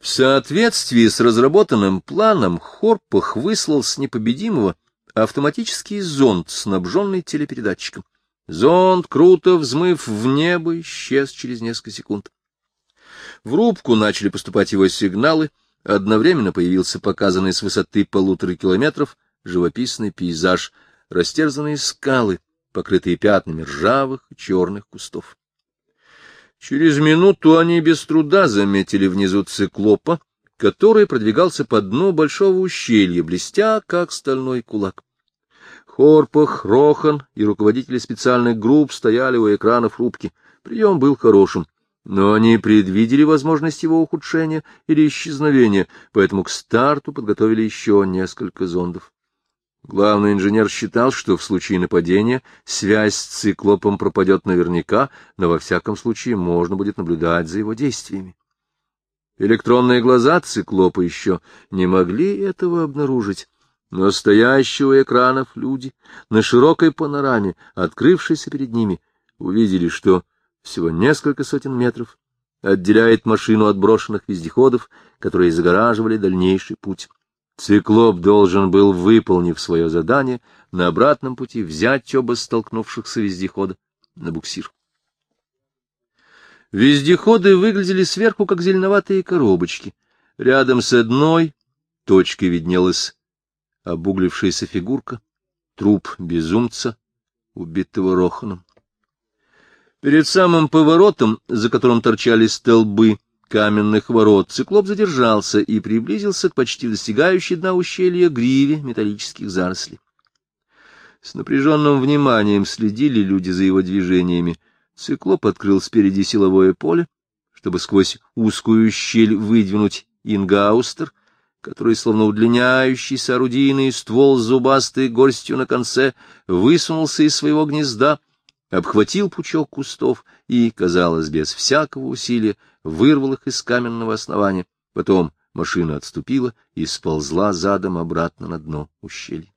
В соответствии с разработанным планом Хорпах выслал с непобедимого автоматический зонд, снабженный телепередатчиком. Зонд, круто взмыв в небо, исчез через несколько секунд. В рубку начали поступать его сигналы, одновременно появился показанный с высоты полутора километров живописный пейзаж, растерзанные скалы, покрытые пятнами ржавых и черных кустов. Через минуту они без труда заметили внизу циклопа, который продвигался по дну большого ущелья, блестя, как стальной кулак. Хорпах, Рохан и руководители специальных групп стояли у экранов рубки. Прием был хорошим, но они предвидели возможность его ухудшения или исчезновения, поэтому к старту подготовили еще несколько зондов. Главный инженер считал, что в случае нападения связь с циклопом пропадет наверняка, но во всяком случае можно будет наблюдать за его действиями. Электронные глаза циклопа еще не могли этого обнаружить, но стоящие у экранов люди на широкой панораме, открывшейся перед ними, увидели, что всего несколько сотен метров отделяет машину от брошенных вездеходов, которые загораживали дальнейший путь. Циклоп должен был, выполнив свое задание, на обратном пути взять оба столкнувшихся вездехода на буксир. Вездеходы выглядели сверху, как зеленоватые коробочки. Рядом с одной точкой виднелась обуглившаяся фигурка, труп безумца, убитого Роханом. Перед самым поворотом, за которым торчали столбы, каменных ворот циклоп задержался и приблизился к почти достигающей дна ущелья гриве металлических зарослей. С напряженным вниманием следили люди за его движениями. Циклоп открыл спереди силовое поле, чтобы сквозь узкую щель выдвинуть ингаустер, который, словно удлиняющийся орудийный ствол с зубастой горстью на конце, высунулся из своего гнезда, обхватил пучок кустов и, казалось, без всякого усилия, вырвал их из каменного основания. Потом машина отступила и сползла задом обратно на дно ущелья.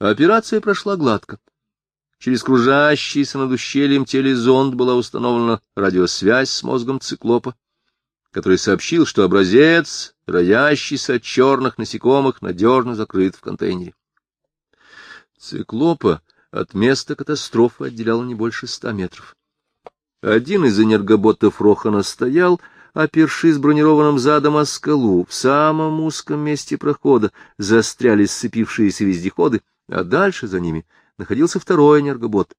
Операция прошла гладко. Через кружащийся над ущельем телезонд была установлена радиосвязь с мозгом циклопа, который сообщил, что образец, роящийся от черных насекомых, надежно закрыт в контейнере. Циклопа от места катастрофы отделяло не больше ста метров. Один из энергоботов Рохана стоял, опершись бронированным задом о скалу, в самом узком месте прохода застряли сцепившиеся вездеходы, а дальше за ними находился второй энергобот.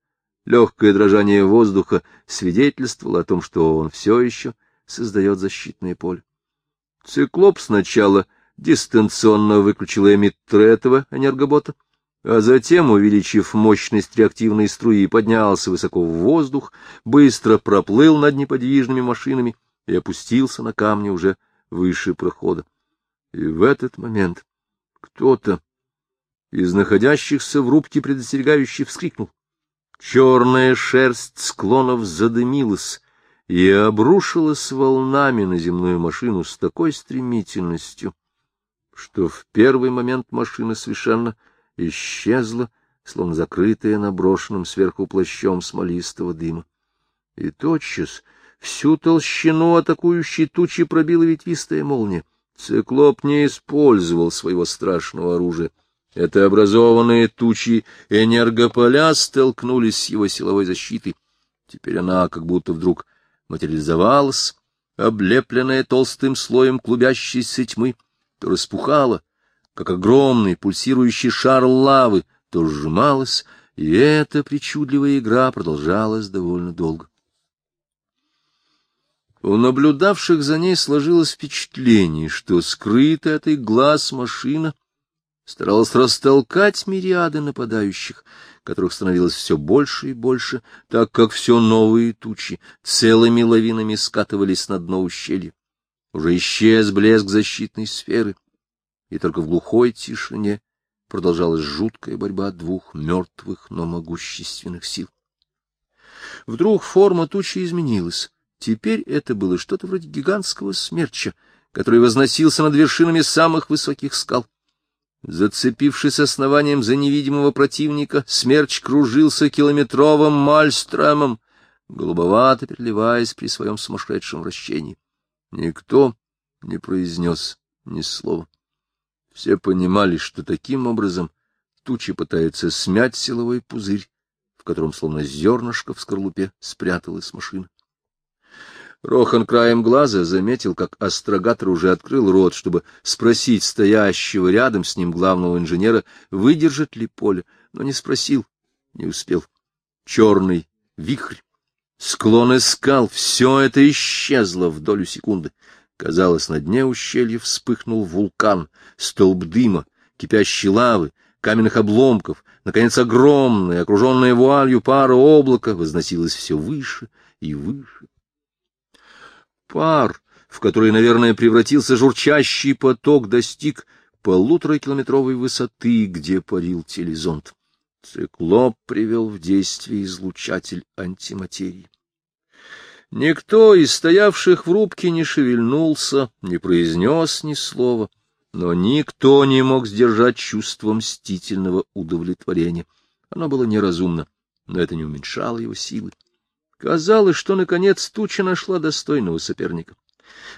Легкое дрожание воздуха свидетельствовало о том, что он все еще создает защитное поле. Циклоп сначала дистанционно выключил эмиттер этого энергобота, а затем, увеличив мощность реактивной струи, поднялся высоко в воздух, быстро проплыл над неподвижными машинами и опустился на камни уже выше прохода. И в этот момент кто-то из находящихся в рубке предостерегающих вскрикнул. Черная шерсть склонов задымилась и обрушилась волнами на земную машину с такой стремительностью, что в первый момент машина совершенно исчезла, словно закрытая наброшенным сверху плащом смолистого дыма. И тотчас всю толщину атакующей тучи пробила ветвистая молния. Циклоп не использовал своего страшного оружия. Это образованные тучи энергополя столкнулись с его силовой защитой. Теперь она как будто вдруг материализовалась, облепленная толстым слоем клубящейся тьмы, то распухала, как огромный пульсирующий шар лавы, то сжималась, и эта причудливая игра продолжалась довольно долго. У наблюдавших за ней сложилось впечатление, что скрытая этой глаз машина старалась растолкать мириады нападающих, которых становилось все больше и больше, так как все новые тучи целыми лавинами скатывались на дно ущелья. Уже исчез блеск защитной сферы и только в глухой тишине продолжалась жуткая борьба двух мертвых, но могущественных сил. Вдруг форма тучи изменилась. Теперь это было что-то вроде гигантского смерча, который возносился над вершинами самых высоких скал. Зацепившись основанием за невидимого противника, смерч кружился километровым мальстромом, голубовато переливаясь при своем сумасшедшем вращении. Никто не произнес ни слова. Все понимали, что таким образом тучи пытается смять силовой пузырь, в котором словно зернышко в скорлупе спряталась машина. Рохан краем глаза заметил, как астрогатор уже открыл рот, чтобы спросить стоящего рядом с ним главного инженера, выдержит ли поле, но не спросил, не успел. Черный вихрь, склоны скал, все это исчезло в долю секунды. Казалось, на дне ущелья вспыхнул вулкан, столб дыма, кипящей лавы, каменных обломков, наконец огромное, окруженное вуалью пара облака, возносилось все выше и выше. Пар, в который, наверное, превратился журчащий поток, достиг полуторакилометровой высоты, где парил телезонд. Циклоп привел в действие излучатель антиматерии. Никто из стоявших в рубке не шевельнулся, не произнес ни слова, но никто не мог сдержать чувство мстительного удовлетворения. Оно было неразумно, но это не уменьшало его силы. Казалось, что, наконец, туча нашла достойного соперника.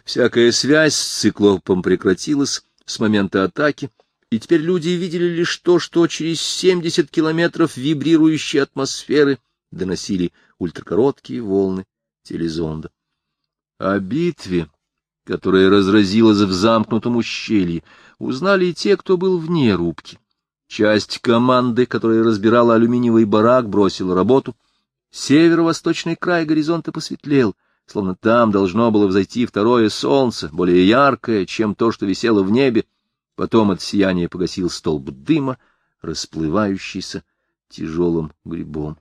Всякая связь с циклопом прекратилась с момента атаки, и теперь люди видели лишь то, что через 70 километров вибрирующей атмосферы доносили ультракороткие волны телезонда. О битве, которая разразилась в замкнутом ущелье, узнали и те, кто был вне рубки. Часть команды, которая разбирала алюминиевый барак, бросила работу — Северо-восточный край горизонта посветлел, словно там должно было взойти второе солнце, более яркое, чем то, что висело в небе. Потом от сияния погасил столб дыма, расплывающийся тяжелым грибом.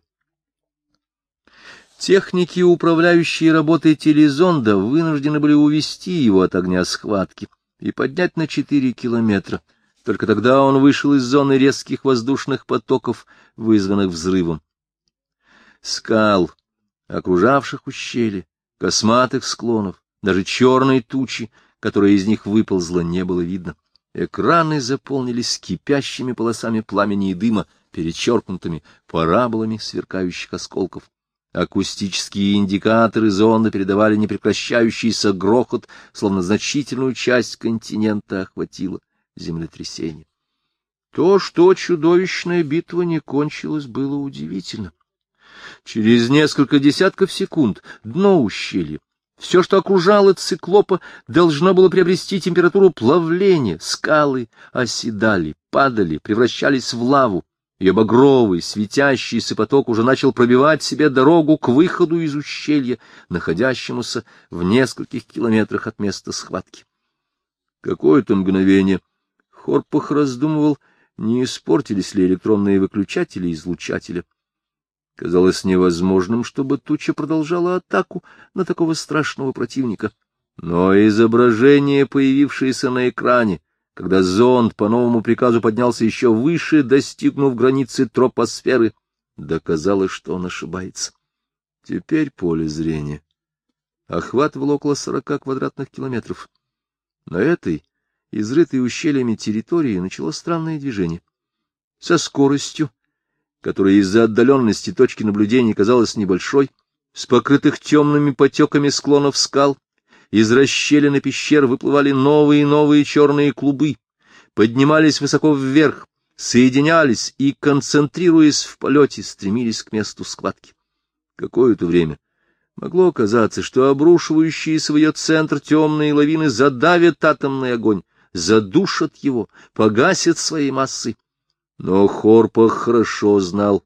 Техники, управляющие работой телезонда, вынуждены были увести его от огня схватки и поднять на четыре километра. Только тогда он вышел из зоны резких воздушных потоков, вызванных взрывом скал, окружавших ущелье, косматых склонов, даже черной тучи, которая из них выползла, не было видно. Экраны заполнились кипящими полосами пламени и дыма, перечеркнутыми параболами сверкающих осколков. Акустические индикаторы зонда передавали непрекращающийся грохот, словно значительную часть континента охватило землетрясение. То, что чудовищная битва не кончилась, было удивительно. Через несколько десятков секунд дно ущелья, все, что окружало циклопа, должно было приобрести температуру плавления. Скалы оседали, падали, превращались в лаву. Ее багровый, светящийся поток уже начал пробивать себе дорогу к выходу из ущелья, находящемуся в нескольких километрах от места схватки. Какое-то мгновение Хорпах раздумывал, не испортились ли электронные выключатели излучателя. Казалось невозможным, чтобы туча продолжала атаку на такого страшного противника. Но изображение, появившееся на экране, когда зонд по новому приказу поднялся еще выше, достигнув границы тропосферы, доказало, что он ошибается. Теперь поле зрения охватывало около сорока квадратных километров. На этой, изрытой ущельями территории, начало странное движение. Со скоростью, которая из-за отдаленности точки наблюдения казалась небольшой, с покрытых темными потеками склонов скал, из расщелины пещер выплывали новые и новые черные клубы, поднимались высоко вверх, соединялись и, концентрируясь в полете, стремились к месту схватки. Какое-то время могло казаться, что обрушивающиеся в ее центр темные лавины задавят атомный огонь, задушат его, погасят своей массой, но Хорпах хорошо знал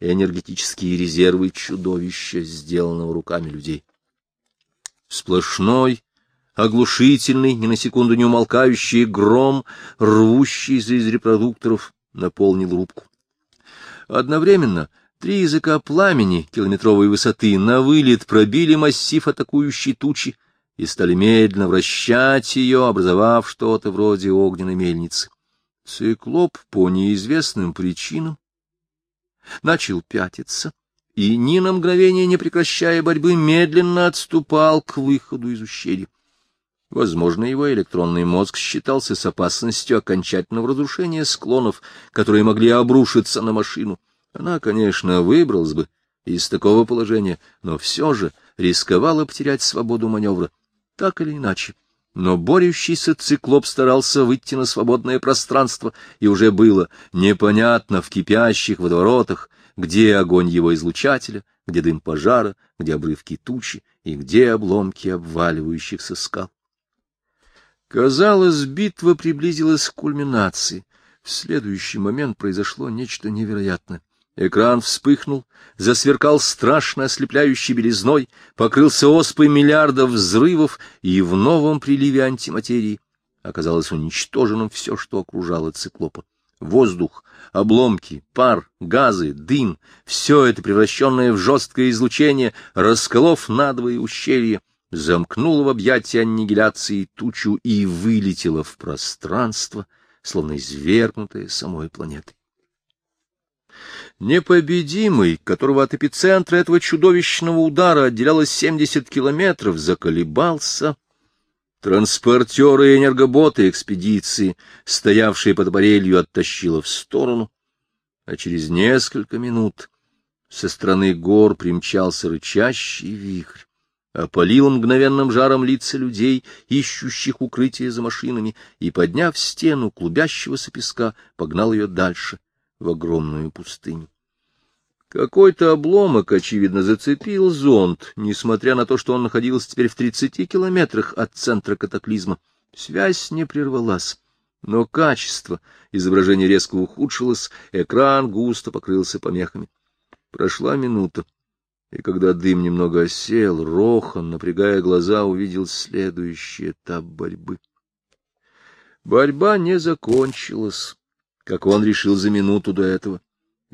энергетические резервы чудовища, сделанного руками людей. Сплошной, оглушительный, ни на секунду не умолкающий гром, рвущийся из репродукторов, наполнил рубку. Одновременно три языка пламени километровой высоты на вылет пробили массив атакующей тучи и стали медленно вращать ее, образовав что-то вроде огненной мельницы. Циклоп по неизвестным причинам начал пятиться и, ни на мгновение не прекращая борьбы, медленно отступал к выходу из ущелья. Возможно, его электронный мозг считался с опасностью окончательного разрушения склонов, которые могли обрушиться на машину. Она, конечно, выбралась бы из такого положения, но все же рисковала потерять свободу маневра. так или иначе. Но борющийся циклоп старался выйти на свободное пространство, и уже было непонятно в кипящих водоворотах, где огонь его излучателя, где дым пожара, где обрывки тучи и где обломки обваливающихся скал. Казалось, битва приблизилась к кульминации. В следующий момент произошло нечто невероятное. Экран вспыхнул, засверкал страшно ослепляющей белизной, покрылся оспой миллиардов взрывов, и в новом приливе антиматерии оказалось уничтоженным все, что окружало циклопа. Воздух, обломки, пар, газы, дым — все это, превращенное в жесткое излучение, расколов надвое ущелье, замкнуло в объятия аннигиляции тучу и вылетело в пространство, словно извергнутое самой планетой. Непобедимый, которого от эпицентра этого чудовищного удара отделялось 70 километров, заколебался. Транспортеры и энергоботы экспедиции, стоявшие под барелью, оттащило в сторону, а через несколько минут со стороны гор примчался рычащий вихрь, опалил мгновенным жаром лица людей, ищущих укрытие за машинами, и, подняв стену клубящегося песка, погнал ее дальше, в огромную пустыню. Какой-то обломок, очевидно, зацепил зонд, несмотря на то, что он находился теперь в тридцати километрах от центра катаклизма. Связь не прервалась, но качество изображения резко ухудшилось, экран густо покрылся помехами. Прошла минута, и когда дым немного осел, Рохан, напрягая глаза, увидел следующий этап борьбы. Борьба не закончилась, как он решил за минуту до этого.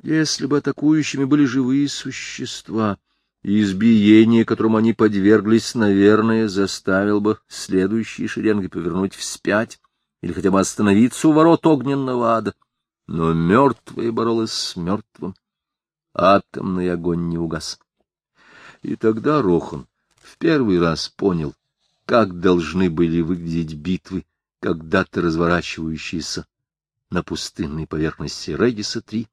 Если бы атакующими были живые существа, избиение, которому они подверглись, наверное, заставил бы следующие шеренги повернуть вспять или хотя бы остановиться у ворот огненного ада. Но мертвая боролась с мертвым. Атомный огонь не угас. И тогда Рохан в первый раз понял, как должны были выглядеть битвы, когда-то разворачивающиеся на пустынной поверхности Региса-3,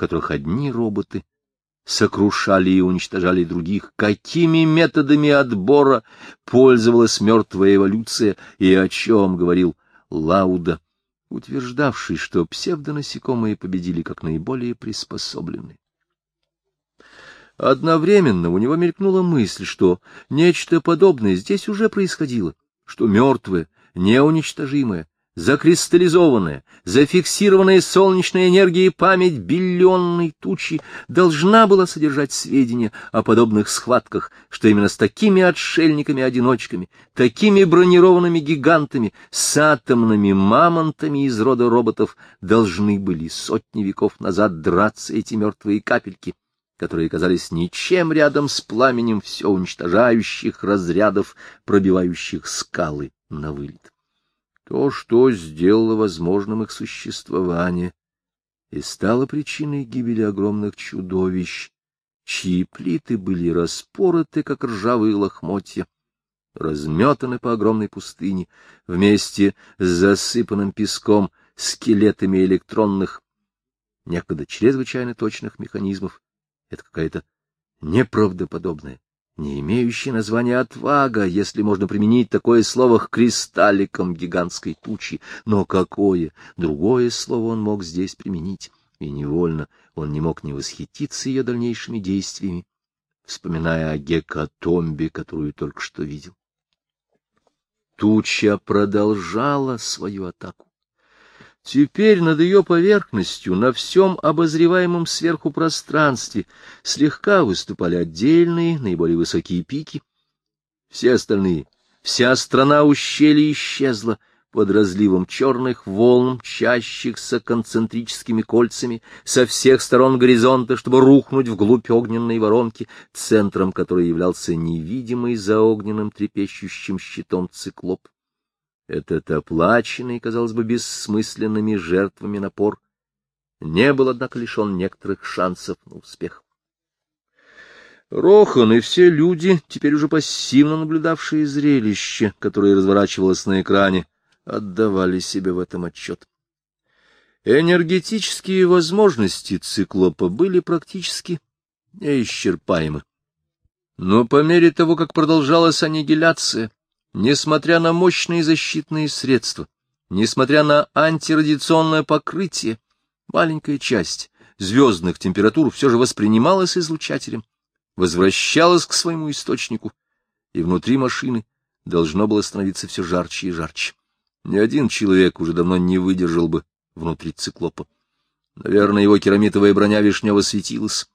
которых одни роботы сокрушали и уничтожали других, какими методами отбора пользовалась мертвая эволюция и о чем говорил Лауда, утверждавший, что псевдонасекомые победили как наиболее приспособленные. Одновременно у него мелькнула мысль, что нечто подобное здесь уже происходило, что мертвое, неуничтожимое, закристаллизованная, зафиксированная солнечной энергией память биллионной тучи должна была содержать сведения о подобных схватках, что именно с такими отшельниками-одиночками, такими бронированными гигантами, с атомными мамонтами из рода роботов должны были сотни веков назад драться эти мертвые капельки, которые казались ничем рядом с пламенем все уничтожающих разрядов, пробивающих скалы на вылет то, что сделало возможным их существование и стало причиной гибели огромных чудовищ, чьи плиты были распороты, как ржавые лохмотья, разметаны по огромной пустыне вместе с засыпанным песком скелетами электронных, некогда чрезвычайно точных механизмов. Это какая-то неправдоподобная, не имеющий названия отвага, если можно применить такое слово к кристалликам гигантской тучи. Но какое другое слово он мог здесь применить? И невольно он не мог не восхититься ее дальнейшими действиями, вспоминая о гекатомбе, которую только что видел. Туча продолжала свою атаку. Теперь над ее поверхностью, на всем обозреваемом сверху пространстве, слегка выступали отдельные, наиболее высокие пики. Все остальные, вся страна ущелья исчезла под разливом черных волн, мчащихся концентрическими кольцами со всех сторон горизонта, чтобы рухнуть вглубь огненной воронки, центром которой являлся невидимый за огненным трепещущим щитом циклоп. Этот оплаченный, казалось бы, бессмысленными жертвами напор не был, однако, лишен некоторых шансов на успех. Рохан и все люди, теперь уже пассивно наблюдавшие зрелище, которое разворачивалось на экране, отдавали себе в этом отчет. Энергетические возможности циклопа были практически неисчерпаемы. Но по мере того, как продолжалась аннигиляция, Несмотря на мощные защитные средства, несмотря на антирадиационное покрытие, маленькая часть звездных температур все же воспринималась излучателем, возвращалась к своему источнику, и внутри машины должно было становиться все жарче и жарче. Ни один человек уже давно не выдержал бы внутри циклопа. Наверное, его керамитовая броня вишнево светилась.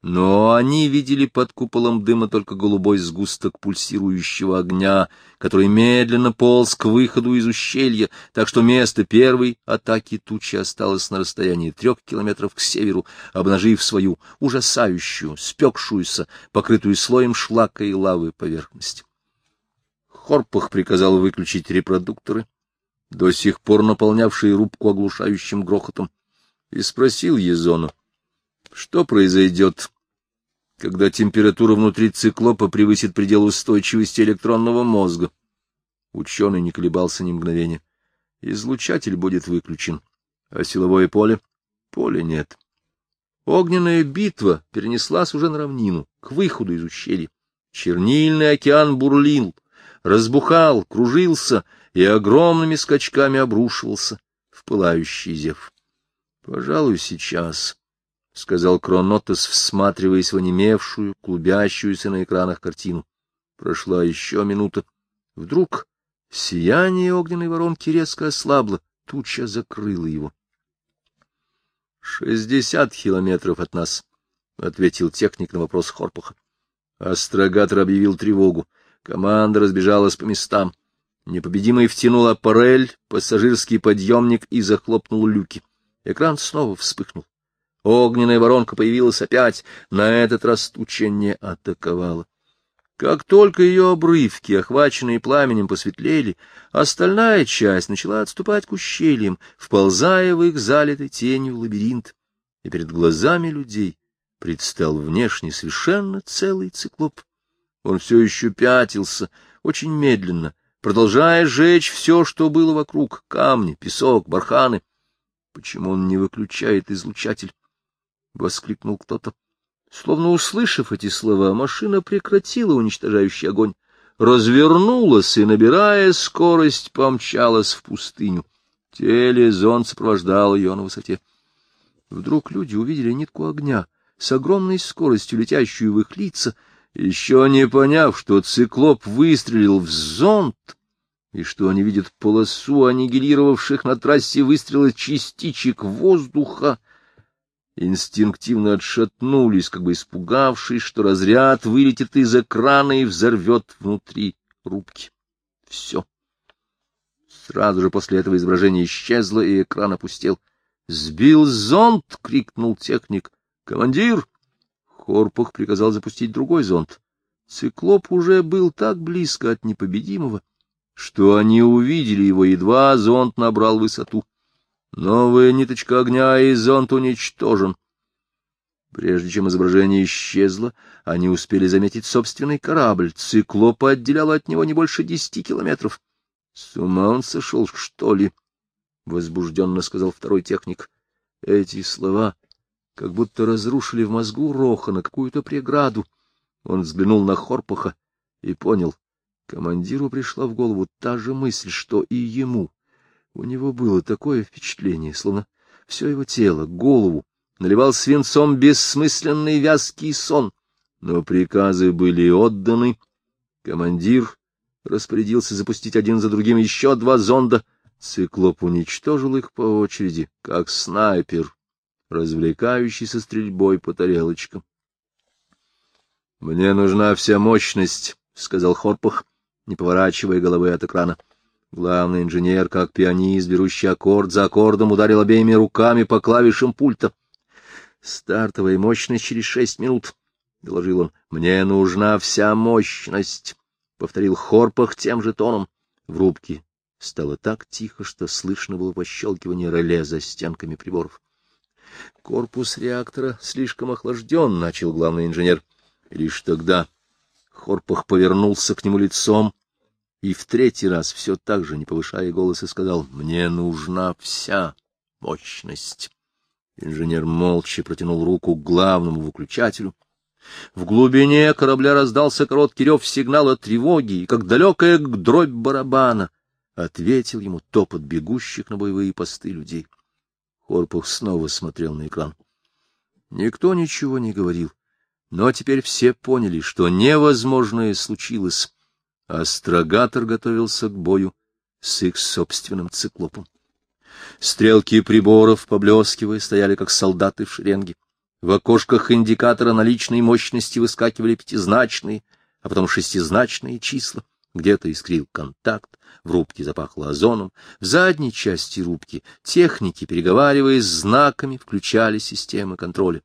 Но они видели под куполом дыма только голубой сгусток пульсирующего огня, который медленно полз к выходу из ущелья, так что место первой атаки тучи осталось на расстоянии трех километров к северу, обнажив свою ужасающую, спекшуюся, покрытую слоем шлака и лавы поверхность. Хорпах приказал выключить репродукторы, до сих пор наполнявшие рубку оглушающим грохотом, и спросил Езона, что произойдет, когда температура внутри циклопа превысит предел устойчивости электронного мозга? Ученый не колебался ни мгновения. Излучатель будет выключен, а силовое поле? Поля нет. Огненная битва перенеслась уже на равнину, к выходу из ущелья. Чернильный океан бурлил, разбухал, кружился и огромными скачками обрушивался в пылающий зев. Пожалуй, сейчас — сказал Кронотес, всматриваясь в онемевшую, клубящуюся на экранах картину. Прошла еще минута. Вдруг сияние огненной воронки резко ослабло, туча закрыла его. — Шестьдесят километров от нас, — ответил техник на вопрос Хорпаха. Астрогатор объявил тревогу. Команда разбежалась по местам. Непобедимый втянул аппарель, пассажирский подъемник и захлопнул люки. Экран снова вспыхнул. Огненная воронка появилась опять, на этот раз туча не атаковала. Как только ее обрывки, охваченные пламенем, посветлели, остальная часть начала отступать к ущельям, вползая в их залитый тенью лабиринт, и перед глазами людей предстал внешне совершенно целый циклоп. Он все еще пятился, очень медленно, продолжая сжечь все, что было вокруг — камни, песок, барханы. Почему он не выключает излучатель? — воскликнул кто-то. Словно услышав эти слова, машина прекратила уничтожающий огонь, развернулась и, набирая скорость, помчалась в пустыню. Телезон сопровождал ее на высоте. Вдруг люди увидели нитку огня с огромной скоростью, летящую в их лица, еще не поняв, что циклоп выстрелил в зонт, и что они видят полосу аннигилировавших на трассе выстрелы частичек воздуха, инстинктивно отшатнулись, как бы испугавшись, что разряд вылетит из экрана и взорвет внутри рубки. Все. Сразу же после этого изображение исчезло, и экран опустел. «Сбил зонт!» — крикнул техник. «Командир!» Хорпах приказал запустить другой зонт. Циклоп уже был так близко от непобедимого, что они увидели его, едва зонт набрал высоту. Новая ниточка огня, и зонт уничтожен. Прежде чем изображение исчезло, они успели заметить собственный корабль. Циклопа отделяло от него не больше десяти километров. — С ума он сошел, что ли? — возбужденно сказал второй техник. Эти слова как будто разрушили в мозгу Рохана какую-то преграду. Он взглянул на Хорпаха и понял. Командиру пришла в голову та же мысль, что и ему. У него было такое впечатление, словно все его тело, голову, наливал свинцом бессмысленный вязкий сон. Но приказы были отданы. Командир распорядился запустить один за другим еще два зонда. Циклоп уничтожил их по очереди, как снайпер, развлекающийся стрельбой по тарелочкам. — Мне нужна вся мощность, — сказал Хорпах, не поворачивая головы от экрана. Главный инженер, как пианист, берущий аккорд за аккордом, ударил обеими руками по клавишам пульта. «Стартовая мощность через шесть минут», — доложил он. «Мне нужна вся мощность», — повторил Хорпах тем же тоном. В рубке стало так тихо, что слышно было пощелкивание реле за стенками приборов. «Корпус реактора слишком охлажден», — начал главный инженер. И лишь тогда Хорпах повернулся к нему лицом и в третий раз, все так же, не повышая голоса, сказал, «Мне нужна вся мощность». Инженер молча протянул руку к главному выключателю, В глубине корабля раздался короткий рев сигнала тревоги, и, как далекая дробь барабана, ответил ему топот бегущих на боевые посты людей. Хорпух снова смотрел на экран. Никто ничего не говорил, но теперь все поняли, что невозможное случилось. Астрогатор готовился к бою с их собственным циклопом. Стрелки приборов, поблескивая, стояли, как солдаты в шеренге. В окошках индикатора наличной мощности выскакивали пятизначные, а потом шестизначные числа. Где-то искрил контакт, в рубке запахло озоном. В задней части рубки техники, переговариваясь знаками, включали системы контроля.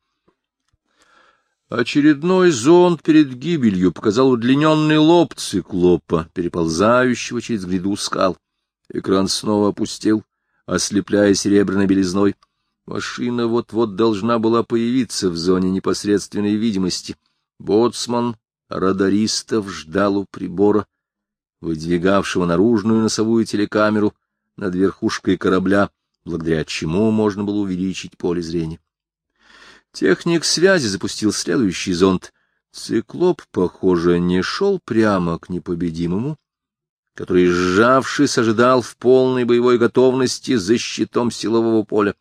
Очередной зонд перед гибелью показал удлиненный лоб циклопа, переползающего через гряду скал. Экран снова опустел, ослепляя серебряной белизной. Машина вот-вот должна была появиться в зоне непосредственной видимости. Боцман радаристов ждал у прибора, выдвигавшего наружную носовую телекамеру над верхушкой корабля, благодаря чему можно было увеличить поле зрения. Техник связи запустил следующий зонд. Циклоп, похоже, не шел прямо к непобедимому, который, сжавшись, ожидал в полной боевой готовности за щитом силового поля.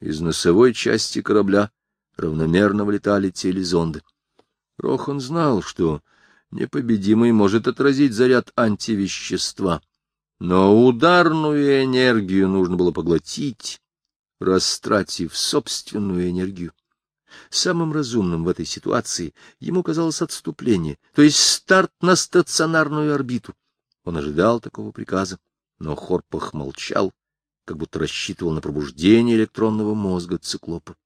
Из носовой части корабля равномерно вылетали телезонды. Рохан знал, что непобедимый может отразить заряд антивещества, но ударную энергию нужно было поглотить, растратив собственную энергию. Самым разумным в этой ситуации ему казалось отступление, то есть старт на стационарную орбиту. Он ожидал такого приказа, но Хорпах молчал, как будто рассчитывал на пробуждение электронного мозга циклопа.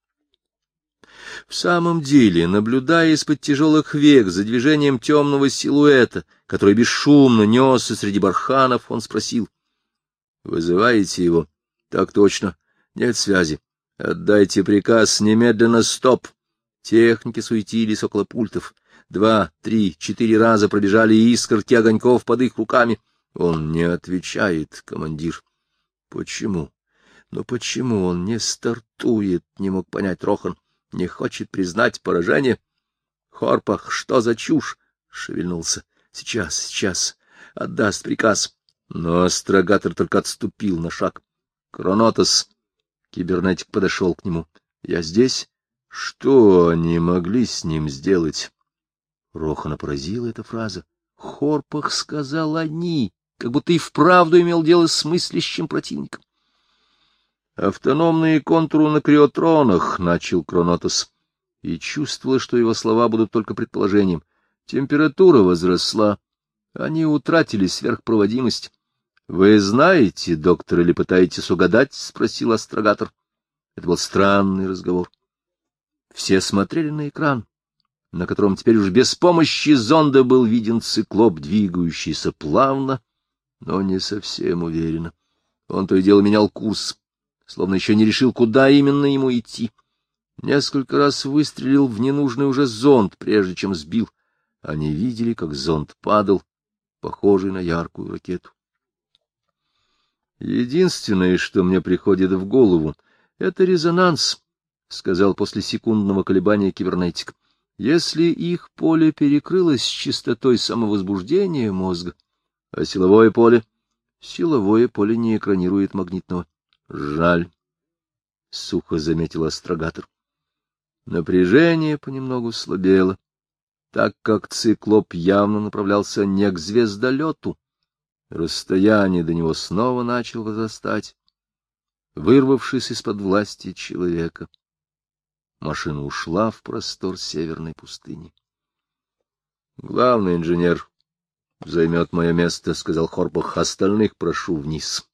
В самом деле, наблюдая из-под тяжелых век за движением темного силуэта, который бесшумно несся среди барханов, он спросил. — Вызываете его? — Так точно. Нет связи. Отдайте приказ немедленно стоп. Техники суетились около пультов. Два, три, четыре раза пробежали искорки огоньков под их руками. Он не отвечает, командир. Почему? Но почему он не стартует, не мог понять Рохан. Не хочет признать поражение. Хорпах, что за чушь? Шевельнулся. Сейчас, сейчас. Отдаст приказ. Но астрогатор только отступил на шаг. Кронотос. Кибернетик подошел к нему. Я здесь? Что они могли с ним сделать? Рохана поразила эта фраза. Хорпах сказал «они», как будто и вправду имел дело с мыслящим противником. Автономные контуры на криотронах, — начал Кронотос, и чувствовал, что его слова будут только предположением. Температура возросла. Они утратили сверхпроводимость. — Вы знаете, доктор, или пытаетесь угадать? — спросил астрогатор. Это был странный разговор. Все смотрели на экран, на котором теперь уж без помощи зонда был виден циклоп, двигающийся плавно, но не совсем уверенно. Он то и дело менял курс словно еще не решил, куда именно ему идти. Несколько раз выстрелил в ненужный уже зонт, прежде чем сбил. Они видели, как зонт падал, похожий на яркую ракету. Единственное, что мне приходит в голову, — это резонанс, — сказал после секундного колебания кибернетик. Если их поле перекрылось частотой самовозбуждения мозга, а силовое поле... Силовое поле не экранирует магнитного. Жаль, — сухо заметил астрогатор. Напряжение понемногу слабело, так как циклоп явно направлялся не к звездолету. Расстояние до него снова начало возрастать, вырвавшись из-под власти человека. Машина ушла в простор северной пустыни. — Главный инженер займет мое место, — сказал Хорбах, — остальных прошу вниз.